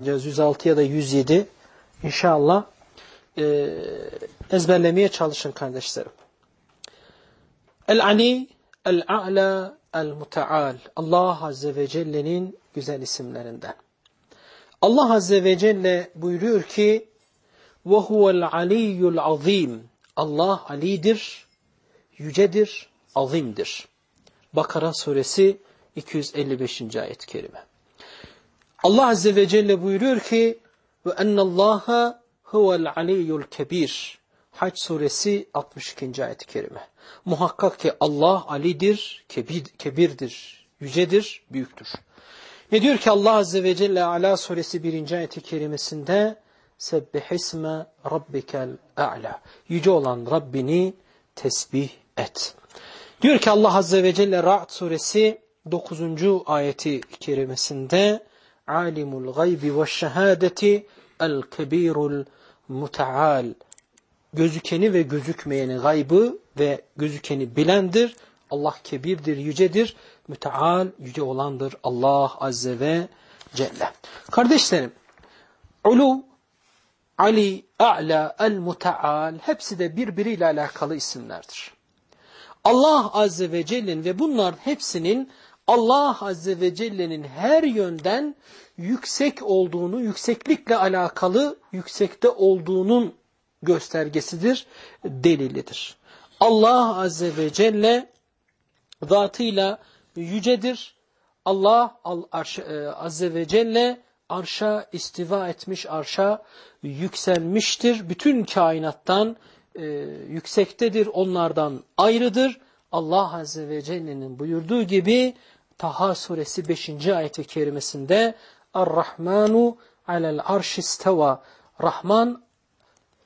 106 ya da 107 inşallah e, ezberlemeye çalışın kardeşlerim. El-Ali, El-A'la, El-Muteal. Allah Azze ve Celle'nin güzel isimlerinden. Allah Azze ve Celle buyuruyor ki وَهُوَ الْعَلِيُّ الْعَظِيمُ Allah alidir, yücedir, azimdir. Bakara suresi 255. ayet-i kerime. Allah Azze ve Celle buyuruyor ki ve ennallaha huvel aliyyul kebir. Hac suresi 62. ayet-i kerime. Muhakkak ki Allah alidir, kebir, kebirdir, yücedir, büyüktür. Ne diyor ki Allah Azze ve Celle Ala suresi 1. ayet-i kerimesinde Sebbihisme rabbikel a'la. Yüce olan Rabbini tesbih et. Diyor ki Allah Azze ve Celle Ra'd suresi 9. ayeti kerimesinde alimul gaybi ve şehadeti el kebirul mutaal. Gözükeni ve gözükmeyeni gaybı ve gözükeni bilendir. Allah kebirdir, yücedir, müteal, yüce olandır Allah Azze ve Celle. Kardeşlerim, ulu, Ali, A'la, El-Muteal hepsi de birbiriyle alakalı isimlerdir. Allah Azze ve Celle'nin ve bunlar hepsinin Allah Azze ve Celle'nin her yönden yüksek olduğunu, yükseklikle alakalı yüksekte olduğunun göstergesidir, delilidir. Allah Azze ve Celle zatıyla yücedir. Allah e, Azze ve Celle arşa istiva etmiş, arşa yükselmiştir. Bütün kainattan e, yüksektedir, onlardan ayrıdır. Allah Azze ve Celle'nin buyurduğu gibi Taha suresi 5. ayet-i kerimesinde Ar-Rahmanu alel arş isteva. Rahman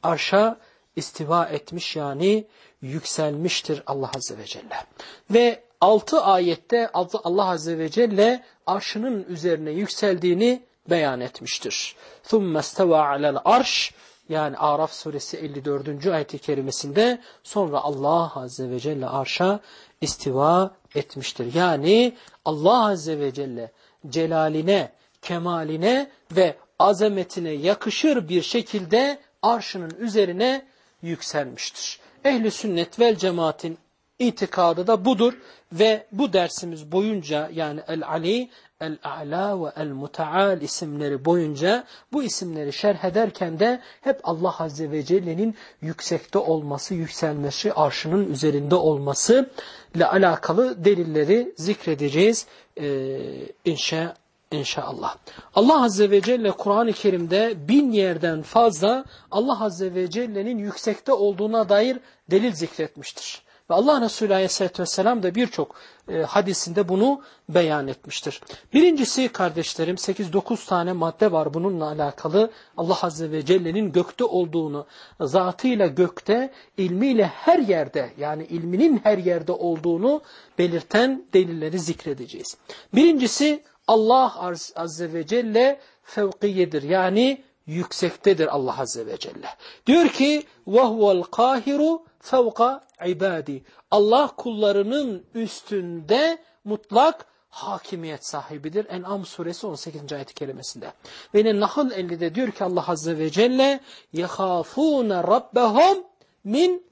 arşa istiva etmiş yani yükselmiştir Allah Azze ve Celle. Ve 6 ayette Allah Azze ve Celle arşının üzerine yükseldiğini beyan etmiştir. ثُمَّ اسْتَوَى عَلَى الْعَرْشِ yani Araf suresi 54. ayet-i kerimesinde sonra Allah Azze ve Celle arşa istiva etmiştir. Yani Allah Azze ve Celle celaline, kemaline ve azametine yakışır bir şekilde arşının üzerine yükselmiştir. Ehli sünnet vel cemaatin itikadı da budur ve bu dersimiz boyunca yani El-Ali, El-A'la ve El-Mutaal isimleri boyunca bu isimleri şerh ederken de hep Allah Azze ve Celle'nin yüksekte olması, yükselmesi, arşının üzerinde olması ile alakalı delilleri zikredeceğiz ee, inşa, inşallah. Allah Azze ve Celle Kur'an-ı Kerim'de bin yerden fazla Allah Azze ve Celle'nin yüksekte olduğuna dair delil zikretmiştir. Ve Allah Resulü Aleyhisselatü Vesselam da birçok e, hadisinde bunu beyan etmiştir. Birincisi kardeşlerim 8-9 tane madde var bununla alakalı. Allah Azze ve Celle'nin gökte olduğunu, zatıyla gökte, ilmiyle her yerde yani ilminin her yerde olduğunu belirten delilleri zikredeceğiz. Birincisi Allah Azze ve Celle fevkiyedir yani yüksektedir Allah Azze ve Celle. Diyor ki وَهُوَ الْقَاهِرُ فَوْقَ ibadi. Allah kullarının üstünde mutlak hakimiyet sahibidir. En'am suresi 18. ayet kelimesinde. Ve Nahl 50'de diyor ki Allah Azze ve Celle يَخَافُونَ رَبَّهُمْ min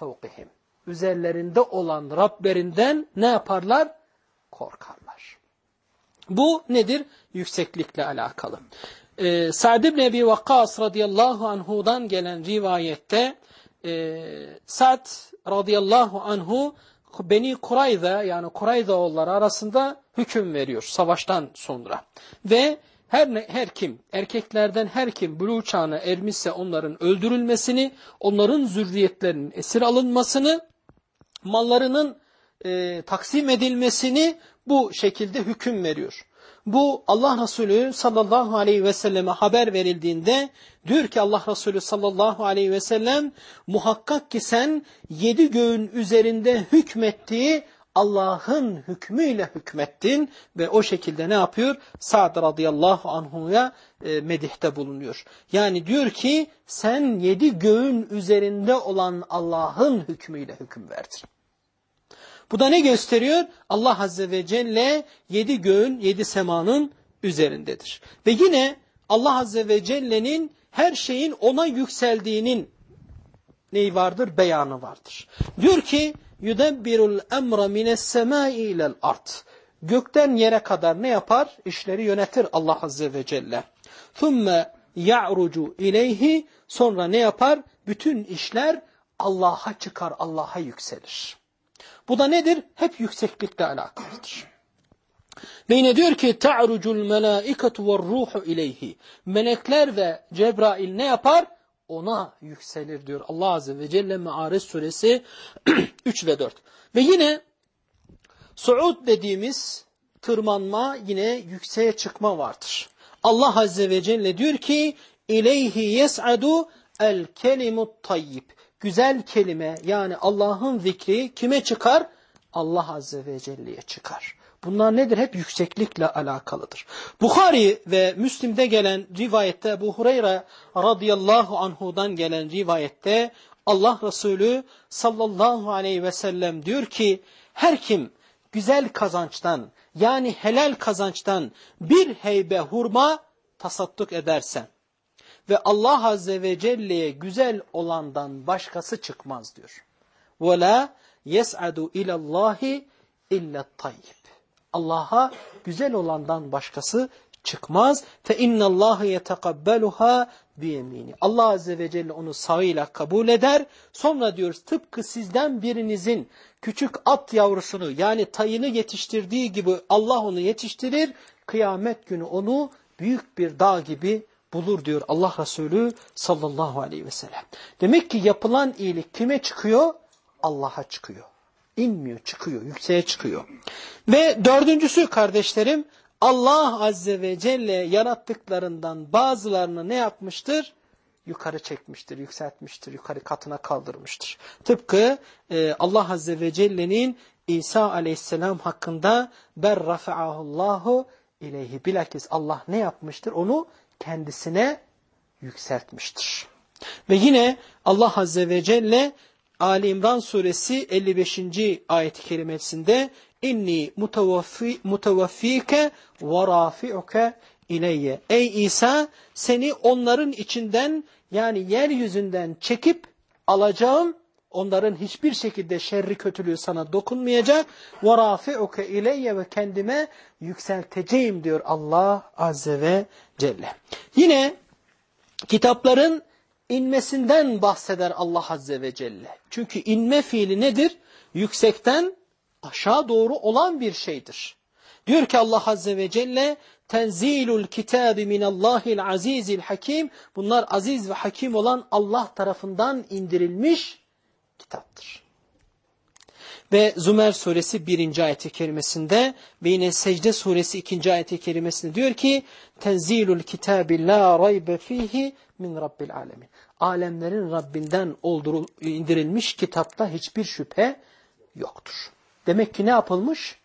فَوْقِهِمْ Üzerlerinde olan Rablerinden ne yaparlar? Korkarlar. Bu nedir? Yükseklikle alakalı. Ee, Sa'd ibn Ebi Vakkas radıyallahu anhudan gelen rivayette e, Sa'd radıyallahu anhu Beni Kurayza yani Kurayza oğulları arasında hüküm veriyor savaştan sonra. Ve her, her kim, erkeklerden her kim buluğ çağına ermişse onların öldürülmesini, onların zürriyetlerinin esir alınmasını, mallarının e, taksim edilmesini bu şekilde hüküm veriyor. Bu Allah Resulü sallallahu aleyhi ve selleme haber verildiğinde diyor ki Allah Resulü sallallahu aleyhi ve sellem muhakkak ki sen yedi göğün üzerinde hükmettiği Allah'ın hükmüyle hükmettin ve o şekilde ne yapıyor? Sa'd radıyallahu anhu'ya e, medihte bulunuyor. Yani diyor ki sen yedi göğün üzerinde olan Allah'ın hükmüyle hüküm verdin. Bu da ne gösteriyor? Allah Azze ve Celle yedi göğün, yedi semanın üzerindedir. Ve yine Allah Azze ve Celle'nin her şeyin ona yükseldiğinin neyi vardır? Beyanı vardır. Diyor ki yudebbirul emra mines semai ilel art. Gökten yere kadar ne yapar? İşleri yönetir Allah Azze ve Celle. Thumme ya'rucu ileyhi sonra ne yapar? Bütün işler Allah'a çıkar, Allah'a yükselir. Bu da nedir? Hep yükseklikle alakalıdır. Ve yine diyor ki ta'rucul melaiketu ve ruhu ileyhi. Melekler ve Cebrail ne yapar? Ona yükselir diyor Allah Azze ve Celle Me'arez suresi 3 ve 4. Ve yine suud dediğimiz tırmanma yine yükseğe çıkma vardır. Allah Azze ve Celle diyor ki ileyhi yes'adu el kelimut tayyib. Güzel kelime yani Allah'ın zikri kime çıkar? Allah Azze ve Celle'ye çıkar. Bunlar nedir? Hep yükseklikle alakalıdır. Bukhari ve Müslim'de gelen rivayette bu Hureyre radıyallahu anhudan gelen rivayette Allah Resulü sallallahu aleyhi ve sellem diyor ki her kim güzel kazançtan yani helal kazançtan bir heybe hurma tasadduk edersen ve Allah Azze ve Celle'ye güzel olandan başkası çıkmaz diyor. وَلَا يَسْعَدُ اِلَى اللّٰهِ اِلَّا الطَّيِّبِ Allah'a güzel olandan başkası çıkmaz. Fe inna Allah yetekabbeluha biyemini. Allah azze ve celle onu sağıyla kabul eder. Sonra diyor tıpkı sizden birinizin küçük at yavrusunu yani tayını yetiştirdiği gibi Allah onu yetiştirir. Kıyamet günü onu büyük bir dağ gibi bulur diyor Allah Resulü sallallahu aleyhi ve sellem. Demek ki yapılan iyilik kime çıkıyor? Allah'a çıkıyor. İnmiyor, çıkıyor, yükseğe çıkıyor. Ve dördüncüsü kardeşlerim Allah Azze ve Celle yarattıklarından bazılarını ne yapmıştır? Yukarı çekmiştir, yükseltmiştir, yukarı katına kaldırmıştır. Tıpkı e, Allah Azze ve Celle'nin İsa Aleyhisselam hakkında ber rafa'ahullahu ileyhi bilakis Allah ne yapmıştır? Onu kendisine yükseltmiştir. Ve yine Allah Azze ve Celle Ali İmran suresi 55. ayet-i kerimesinde inni mutavaffike ve rafi'uke ileyye. Ey İsa seni onların içinden yani yeryüzünden çekip alacağım. Onların hiçbir şekilde şerri kötülüğü sana dokunmayacak. Rafi'uke ileyye ve kendime yükselteceğim diyor Allah Azze ve Celle. Yine kitapların inmesinden bahseder Allah Azze ve Celle. Çünkü inme fiili nedir? Yüksekten aşağı doğru olan bir şeydir. Diyor ki Allah Azze ve Celle tenzilul kitabi minallahil azizil hakim. Bunlar aziz ve hakim olan Allah tarafından indirilmiş kitaptır. Ve Zümer suresi 1. ayeti kerimesinde ve yine Secde suresi 2. ayeti kerimesinde diyor ki tenzilul kitabi la raybe fihi min rabbil alemin. Alemlerin Rabbinden indirilmiş kitapta hiçbir şüphe yoktur. Demek ki ne yapılmış?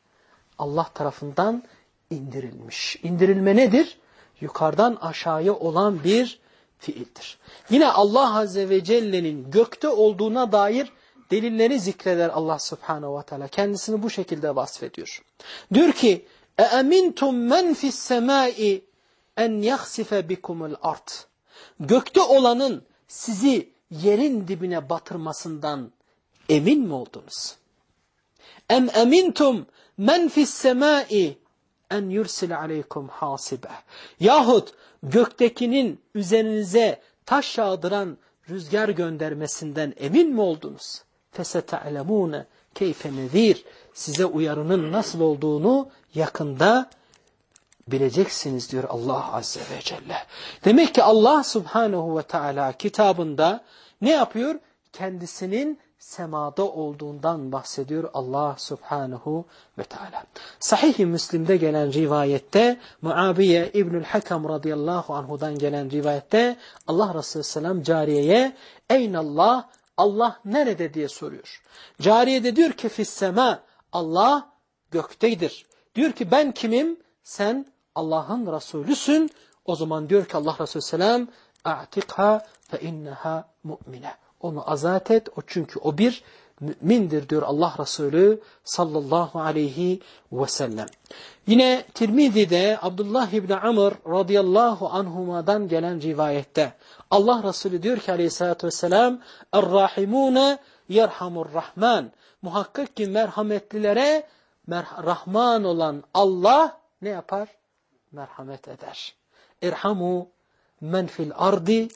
Allah tarafından indirilmiş. İndirilme nedir? Yukarıdan aşağıya olan bir fiildir. Yine Allah Azze ve Celle'nin gökte olduğuna dair delilleri zikreder Allah Subhanahu ve Teala. Kendisini bu şekilde vasfediyor. Diyor ki: "Eamintum men fis semai en yakhsife bikumul ard." Gökte olanın sizi yerin dibine batırmasından emin mi oldunuz? Em emintum men fis semai en yursil aleykum hasibe. Yahut göktekinin üzerinize taş yağdıran rüzgar göndermesinden emin mi oldunuz? فَسَتَعْلَمُونَ keyfe nezir. Size uyarının nasıl olduğunu yakında bileceksiniz diyor Allah Azze ve Celle. Demek ki Allah Subhanahu ve Teala kitabında ne yapıyor? Kendisinin semada olduğundan bahsediyor Allah Subhanahu ve Teala. Sahih-i Müslim'de gelen rivayette Muaviye İbnül Hakam radıyallahu anhudan gelen rivayette Allah Resulü Selam cariyeye Eynallah Allah nerede diye soruyor. Cariye de diyor ki fissema Allah gökteydir. Diyor ki ben kimim? Sen Allah'ın Resulüsün. O zaman diyor ki Allah Resulü Selam a'tikha fe inneha mu'mine. Onu azat et. O çünkü o bir mümindir diyor Allah Resulü sallallahu aleyhi ve sellem. Yine Tirmizi'de Abdullah İbni Amr radıyallahu anhuma'dan gelen rivayette Allah Resulü diyor ki aleyhissalatü vesselam Er-Rahimune yerhamur Rahman. Muhakkak ki merhametlilere Rahman olan Allah ne yapar? Merhamet eder. İrhamu men fil ardi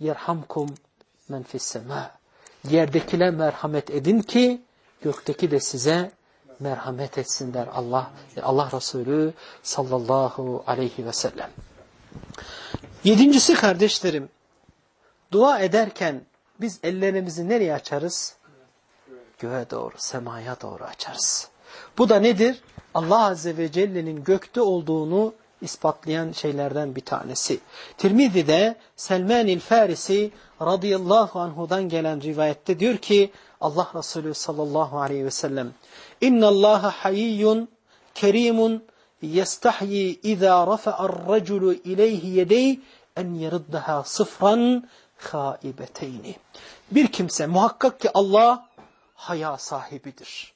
yerhamkum men fis sema. Yerdekine merhamet edin ki gökteki de size merhamet etsin der Allah. Allah Resulü sallallahu aleyhi ve sellem. Yedincisi kardeşlerim, dua ederken biz ellerimizi nereye açarız? Göğe doğru, semaya doğru açarız. Bu da nedir? Allah Azze ve Celle'nin gökte olduğunu ispatlayan şeylerden bir tanesi. Tirmizi'de Selman-il Farisi radıyallahu anhudan gelen rivayette diyor ki Allah Resulü sallallahu aleyhi ve sellem İnna Allah hayyun kerimun yestahyi iza rafa'ar raculu ileyhi yedey en yeruddaha sıfran haibeteyni. Bir kimse muhakkak ki Allah haya sahibidir.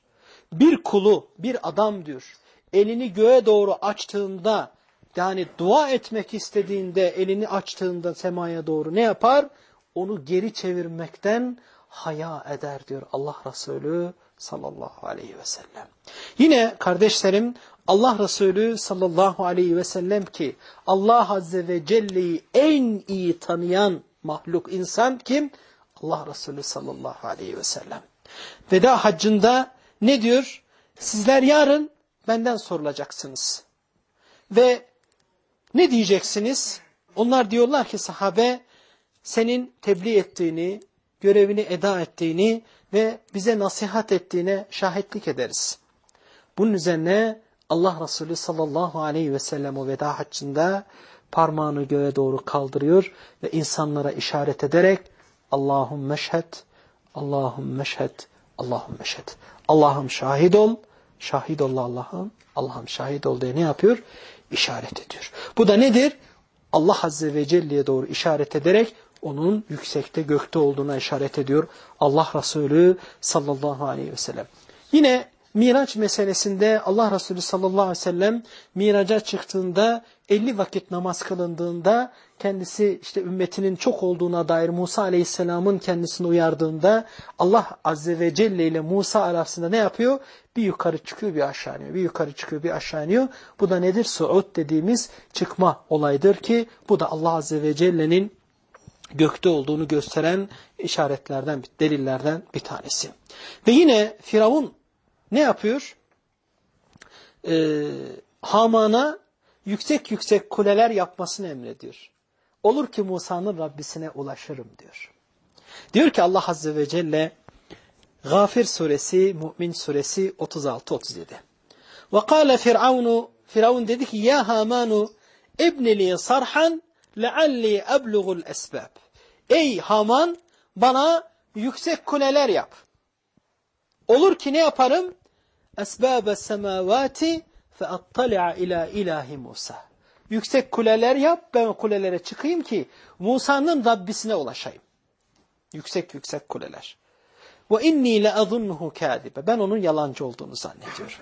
Bir kulu, bir adam diyor, elini göğe doğru açtığında yani dua etmek istediğinde elini açtığında semaya doğru ne yapar? Onu geri çevirmekten haya eder diyor Allah Resulü sallallahu aleyhi ve sellem. Yine kardeşlerim Allah Resulü sallallahu aleyhi ve sellem ki Allah Azze ve Celle'yi en iyi tanıyan mahluk insan kim? Allah Resulü sallallahu aleyhi ve sellem. Veda haccında ne diyor? Sizler yarın benden sorulacaksınız. Ve ne diyeceksiniz? Onlar diyorlar ki sahabe senin tebliğ ettiğini, görevini eda ettiğini ve bize nasihat ettiğine şahitlik ederiz. Bunun üzerine Allah Resulü sallallahu aleyhi ve sellem o veda haccında parmağını göğe doğru kaldırıyor ve insanlara işaret ederek Allahum meşhed, Allahum meşhed, Allahum meşhed. Allah'ım şahit ol, şahit ol Allah'ım, Allah'ım şahit ol diye ne yapıyor? İşaret ediyor. Bu da nedir? Allah Azze ve Celle'ye doğru işaret ederek onun yüksekte gökte olduğuna işaret ediyor Allah Resulü sallallahu aleyhi ve sellem. Yine Miraç meselesinde Allah Resulü sallallahu aleyhi ve sellem miraca çıktığında 50 vakit namaz kılındığında kendisi işte ümmetinin çok olduğuna dair Musa aleyhisselamın kendisini uyardığında Allah azze ve celle ile Musa arasında ne yapıyor? Bir yukarı çıkıyor bir aşağı iniyor. Bir yukarı çıkıyor bir aşağı iniyor. Bu da nedir? Suud dediğimiz çıkma olaydır ki bu da Allah azze ve celle'nin gökte olduğunu gösteren işaretlerden, delillerden bir tanesi. Ve yine Firavun ne yapıyor? Ee, Haman'a yüksek yüksek kuleler yapmasını emrediyor. Olur ki Musa'nın Rabbisine ulaşırım diyor. Diyor ki Allah Azze ve Celle Gafir suresi, Mü'min suresi 36-37. Ve kâle Firavunu, Firavun dedi ki ya Hamanu ibnili sarhan lealli eblugul esbab. Ey Haman bana yüksek kuleler yap. Olur ki ne yaparım? Esbâbe semâvâti fe attali'a ila ilahi Musa. Yüksek kuleler yap, ben kulelere çıkayım ki Musa'nın Rabbisine ulaşayım. Yüksek yüksek kuleler. Ve inni le azunnuhu kâdibe. Ben onun yalancı olduğunu zannediyorum.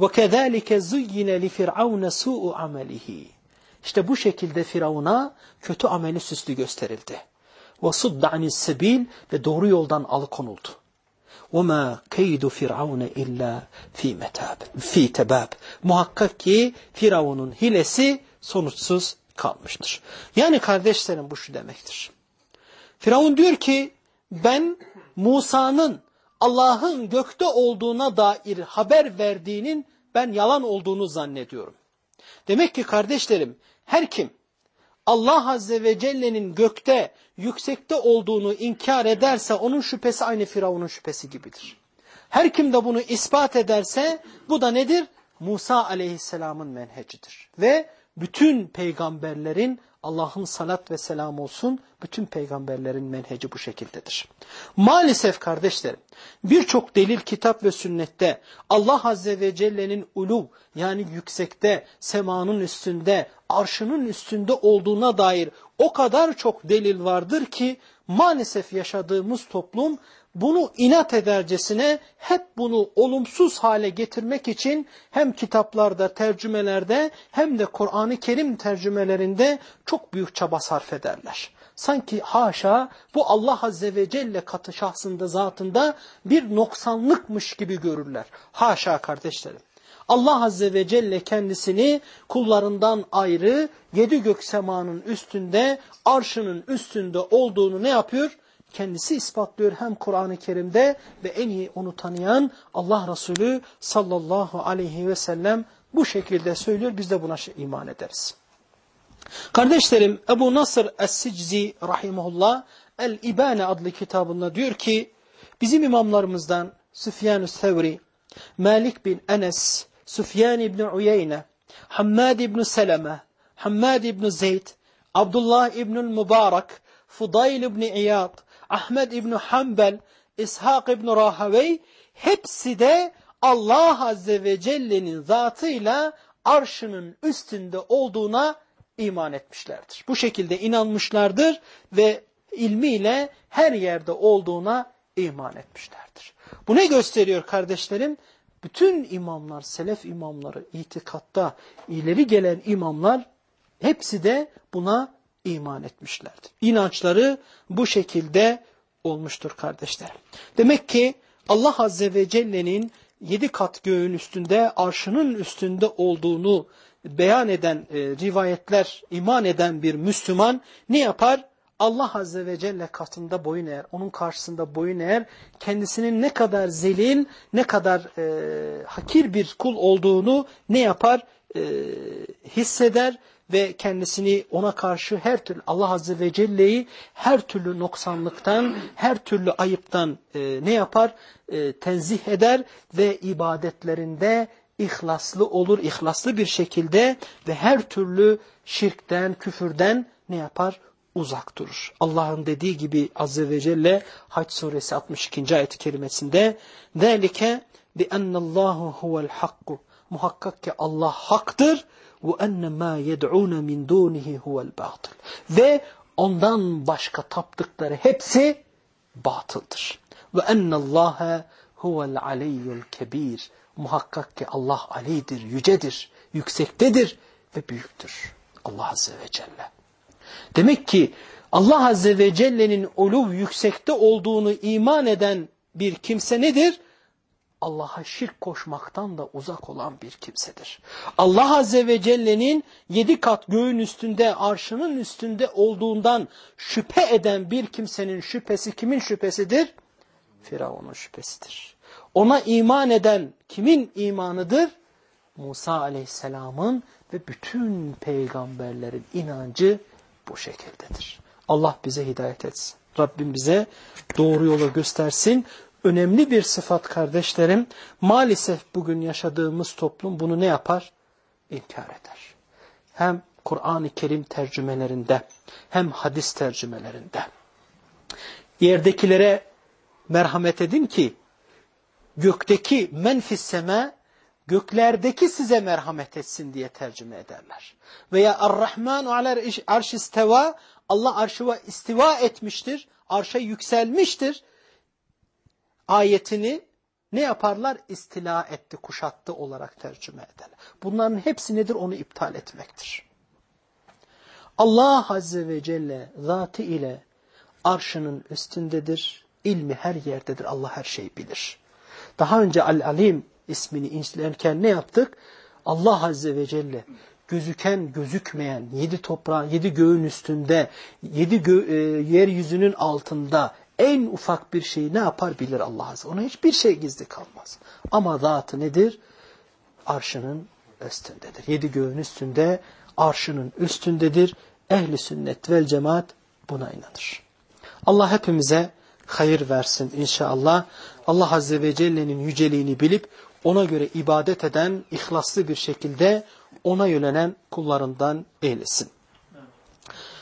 Ve kezalike zuyyine li firavun su'u amelihi. İşte bu şekilde Firavun'a kötü ameli süslü gösterildi. Ve sudda anis sebil ve doğru yoldan alıkonuldu. وَمَا كَيْدُ فِرْعَوْنَ اِلَّا ف۪ي مَتَابٍ ف۪ي تَبَابٍ Muhakkak ki Firavun'un hilesi sonuçsuz kalmıştır. Yani kardeşlerim bu şu demektir. Firavun diyor ki ben Musa'nın Allah'ın gökte olduğuna dair haber verdiğinin ben yalan olduğunu zannediyorum. Demek ki kardeşlerim her kim Allah Azze ve Celle'nin gökte, yüksekte olduğunu inkar ederse onun şüphesi aynı Firavun'un şüphesi gibidir. Her kim de bunu ispat ederse bu da nedir? Musa aleyhisselamın menhecidir. Ve bütün peygamberlerin Allah'ın salat ve selam olsun bütün peygamberlerin menheci bu şekildedir. Maalesef kardeşlerim birçok delil kitap ve sünnette Allah Azze ve Celle'nin ulu yani yüksekte, semanın üstünde, arşının üstünde olduğuna dair o kadar çok delil vardır ki maalesef yaşadığımız toplum bunu inat edercesine hep bunu olumsuz hale getirmek için hem kitaplarda, tercümelerde hem de Kur'an-ı Kerim tercümelerinde çok büyük çaba sarf ederler. Sanki haşa bu Allah Azze ve Celle katı şahsında zatında bir noksanlıkmış gibi görürler. Haşa kardeşlerim. Allah Azze ve Celle kendisini kullarından ayrı yedi gök semanın üstünde, arşının üstünde olduğunu ne yapıyor? Kendisi ispatlıyor hem Kur'an-ı Kerim'de ve en iyi onu tanıyan Allah Resulü sallallahu aleyhi ve sellem bu şekilde söylüyor. Biz de buna iman ederiz. Kardeşlerim Ebu Nasr Es-Siczi rahimahullah El-İbane adlı kitabında diyor ki bizim imamlarımızdan Süfyan-ı Sevri, Malik bin Enes, Süfyan ibn Uyeyne, Hammad ibn Seleme, Hammad ibn Zeyd, Abdullah ibn Mübarek, Fudayl ibn İyad, Ahmed ibn Hanbel, İshak ibn Rahavey hepsi de Allah Azze ve Celle'nin zatıyla arşının üstünde olduğuna iman etmişlerdir. Bu şekilde inanmışlardır ve ilmiyle her yerde olduğuna iman etmişlerdir. Bu ne gösteriyor kardeşlerim? Bütün imamlar, selef imamları, itikatta ileri gelen imamlar hepsi de buna iman etmişlerdir. İnançları bu şekilde olmuştur kardeşlerim. Demek ki Allah Azze ve Celle'nin yedi kat göğün üstünde, arşının üstünde olduğunu beyan eden e, rivayetler, iman eden bir Müslüman ne yapar? Allah Azze ve Celle katında boyun eğer, onun karşısında boyun eğer, kendisinin ne kadar zelil, ne kadar e, hakir bir kul olduğunu ne yapar? E, hisseder ve kendisini ona karşı her türlü Allah Azze ve Celle'yi her türlü noksanlıktan, her türlü ayıptan e, ne yapar? Tenzih eder ve ibadetlerinde ihlaslı olur, ihlaslı bir şekilde ve her türlü şirkten, küfürden ne yapar? Uzak durur. Allah'ın dediği gibi Azze ve Celle Haç suresi 62. ayet-i kerimesinde ذَٰلِكَ بِأَنَّ اللّٰهُ هُوَ الْحَقُّ Muhakkak ki Allah haktır وَاَنَّ مَا يَدْعُونَ مِنْ دُونِهِ هُوَ الْبَاطِلِ Ve ondan başka taptıkları hepsi batıldır. وَاَنَّ اللّٰهَ هُوَ الْعَلَيُّ الْكَب۪يرِ Muhakkak ki Allah alidir, yücedir, yüksektedir ve büyüktür. Allah Azze ve Celle. Demek ki Allah Azze ve Celle'nin uluv yüksekte olduğunu iman eden bir kimse nedir? Allah'a şirk koşmaktan da uzak olan bir kimsedir. Allah Azze ve Celle'nin yedi kat göğün üstünde, arşının üstünde olduğundan şüphe eden bir kimsenin şüphesi kimin şüphesidir? Firavun'un şüphesidir. Ona iman eden kimin imanıdır? Musa aleyhisselamın ve bütün peygamberlerin inancı bu şekildedir. Allah bize hidayet etsin. Rabbim bize doğru yolu göstersin. Önemli bir sıfat kardeşlerim. Maalesef bugün yaşadığımız toplum bunu ne yapar? İnkar eder. Hem Kur'an-ı Kerim tercümelerinde hem hadis tercümelerinde. Yerdekilere merhamet edin ki gökteki menfisseme göklerdeki size merhamet etsin diye tercüme ederler. Veya Ar-Rahmanu aler arş isteva Allah arşıva istiva etmiştir. Arşa yükselmiştir. Ayetini ne yaparlar? İstila etti, kuşattı olarak tercüme ederler. Bunların hepsi nedir? Onu iptal etmektir. Allah Azze ve Celle zatı ile arşının üstündedir. İlmi her yerdedir. Allah her şeyi bilir. Daha önce Al-Alim ismini incelerken ne yaptık? Allah Azze ve Celle gözüken gözükmeyen yedi toprağın yedi göğün üstünde yedi gö e, yeryüzünün altında en ufak bir şeyi ne yapar bilir Allah Azze. Ona hiçbir şey gizli kalmaz. Ama zatı nedir? Arşının üstündedir. Yedi göğün üstünde arşının üstündedir. Ehli sünnet vel cemaat buna inanır. Allah hepimize hayır versin inşallah. Allah Azze ve Celle'nin yüceliğini bilip ona göre ibadet eden, ihlaslı bir şekilde ona yönelen kullarından eylesin.